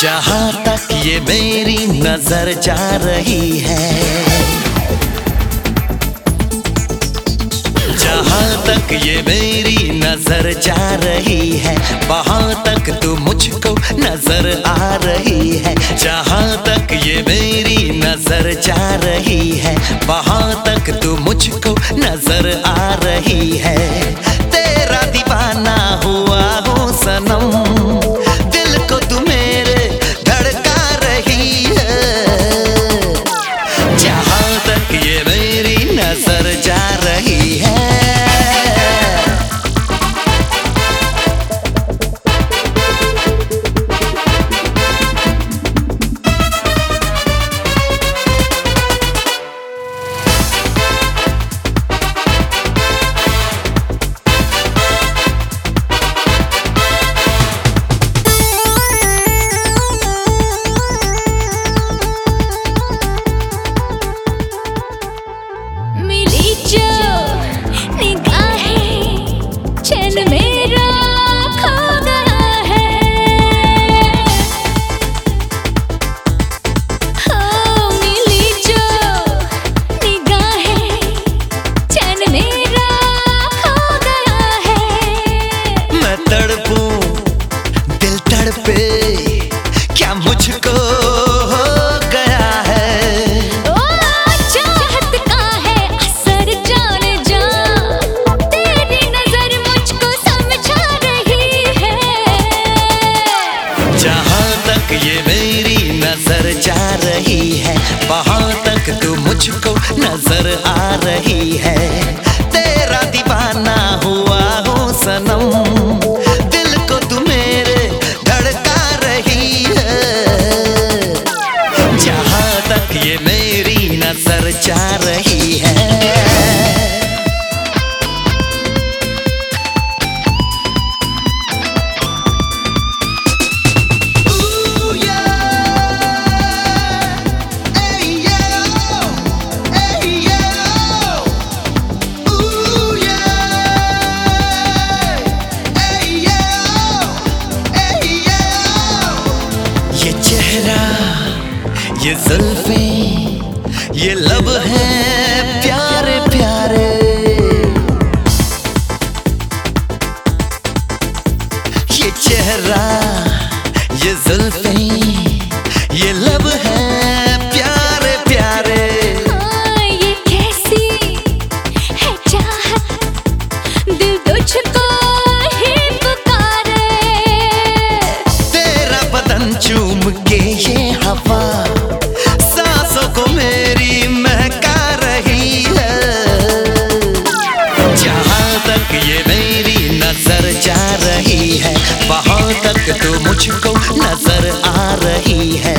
जहाँ तक ये मेरी नज़र जा रही है। जहाँ तक ये मेरी नज़र जा रही है, वहाँ तक तू मुझको नज़र आ रही है। जहाँ तक ये मेरी नज़र जा रही है, वहाँ तक तू मुझको नज़र आ रही है। तेरा दीवाना हुआ हो सनम मुझको नज़र आ रही है। ये जुल्फे ये लब है प्यारे प्यारे। ये चेहरा ये जुल्फे मुझको नज़र आ रही है।